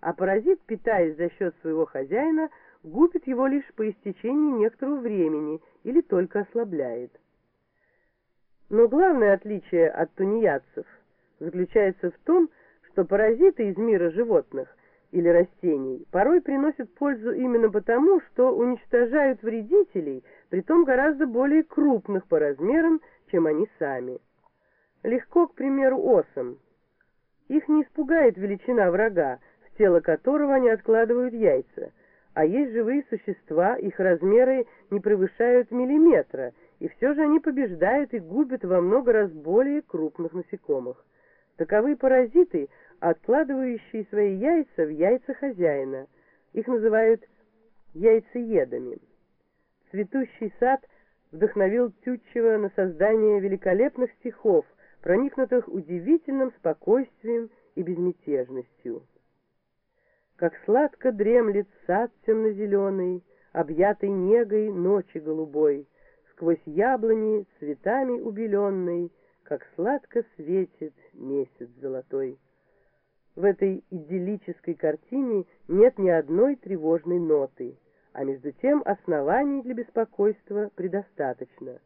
а паразит, питаясь за счет своего хозяина, губит его лишь по истечении некоторого времени или только ослабляет. Но главное отличие от тунеядцев заключается в том, что паразиты из мира животных или растений порой приносят пользу именно потому, что уничтожают вредителей, притом гораздо более крупных по размерам, чем они сами. Легко, к примеру, осам. Их не испугает величина врага, тело которого они откладывают яйца, а есть живые существа, их размеры не превышают миллиметра, и все же они побеждают и губят во много раз более крупных насекомых. Таковы паразиты, откладывающие свои яйца в яйца хозяина. Их называют яйцеедами. Цветущий сад вдохновил Тютчева на создание великолепных стихов, проникнутых удивительным спокойствием и безмятежностью. Как сладко дремлет сад темно-зеленый, объятый негой ночи голубой, сквозь яблони цветами убеленный, как сладко светит месяц золотой. В этой идиллической картине нет ни одной тревожной ноты, а между тем оснований для беспокойства предостаточно.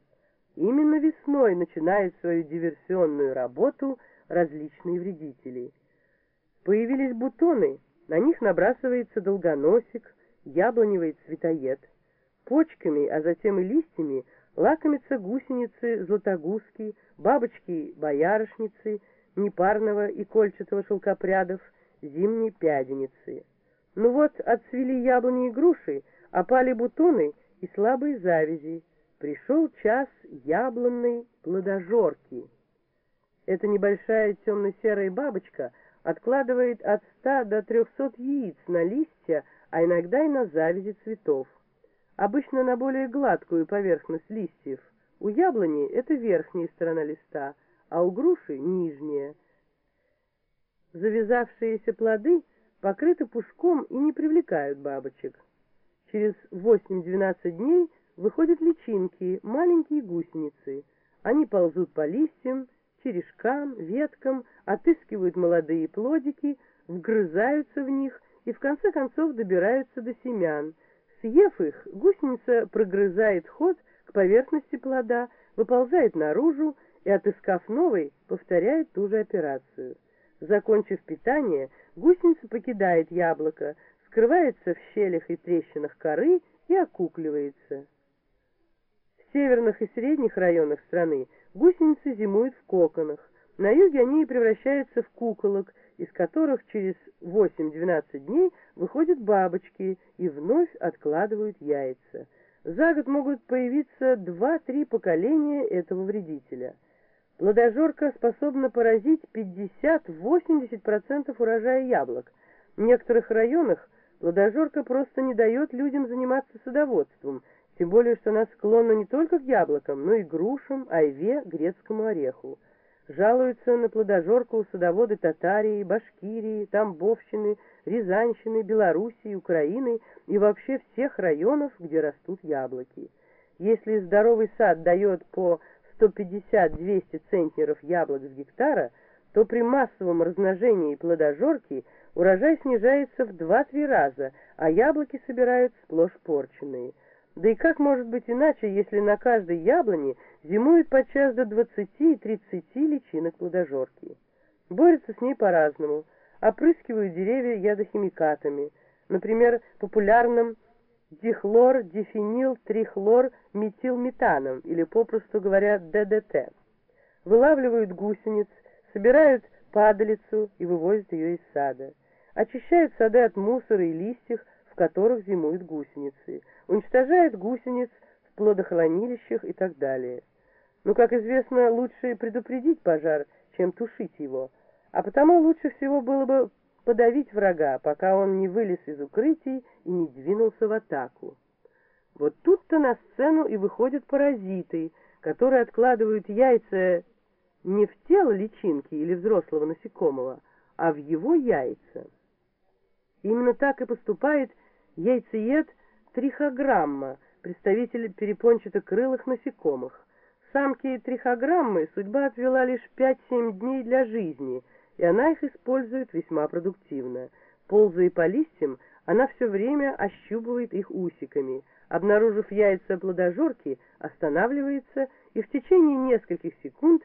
Именно весной начинают свою диверсионную работу различные вредители. Появились бутоны, на них набрасывается долгоносик, яблоневый цветоед. Почками, а затем и листьями лакомятся гусеницы, златогузки, бабочки-боярышницы, непарного и кольчатого шелкопрядов, зимней пяденицы. Ну вот, отцвели яблони и груши, опали бутоны и слабые завязи, пришел час яблонной плодожорки. Эта небольшая темно-серая бабочка откладывает от ста до трехсот яиц на листья, а иногда и на завязи цветов. Обычно на более гладкую поверхность листьев. У яблони это верхняя сторона листа, а у груши нижняя. Завязавшиеся плоды покрыты пушком и не привлекают бабочек. Через 8-12 дней выходят личинки, маленькие гусеницы. Они ползут по листьям, черешкам, веткам, отыскивают молодые плодики, вгрызаются в них и в конце концов добираются до семян. Съев их, гусеница прогрызает ход к поверхности плода, выползает наружу и, отыскав новый, повторяет ту же операцию. Закончив питание, гусеница покидает яблоко, скрывается в щелях и трещинах коры и окукливается северных и средних районах страны гусеницы зимуют в коконах. На юге они превращаются в куколок, из которых через 8-12 дней выходят бабочки и вновь откладывают яйца. За год могут появиться 2-3 поколения этого вредителя. Плодожорка способна поразить 50-80% урожая яблок. В некоторых районах плодожорка просто не дает людям заниматься садоводством – тем более, что она склонна не только к яблокам, но и грушам, айве, грецкому ореху. Жалуются на плодожорку садоводы Татарии, Башкирии, Тамбовщины, Рязанщины, Белоруссии, Украины и вообще всех районов, где растут яблоки. Если здоровый сад дает по 150-200 центнеров яблок с гектара, то при массовом размножении плодожорки урожай снижается в 2-3 раза, а яблоки собирают сплошь порченные – да и как может быть иначе, если на каждой яблоне зимует подчас до 20 и 30 личинок плодожорки? Борются с ней по-разному. Опрыскивают деревья ядохимикатами, например, популярным дихлор, дифенил, трихлор, метилметаном, или попросту говоря ДДТ. Вылавливают гусениц, собирают падалицу и вывозят ее из сада. Очищают сады от мусора и листьев, в которых зимуют гусеницы, уничтожает гусениц в плодохранилищах и так далее. Но, как известно, лучше предупредить пожар, чем тушить его, а потому лучше всего было бы подавить врага, пока он не вылез из укрытий и не двинулся в атаку. Вот тут-то на сцену и выходят паразиты, которые откладывают яйца не в тело личинки или взрослого насекомого, а в его яйца. Именно так и поступает Яйцеед трихограмма, представитель перепончатокрылых насекомых. Самки трихограммы судьба отвела лишь 5-7 дней для жизни, и она их использует весьма продуктивно. Ползая по листьям, она все время ощупывает их усиками. Обнаружив яйца плодожорки, останавливается и в течение нескольких секунд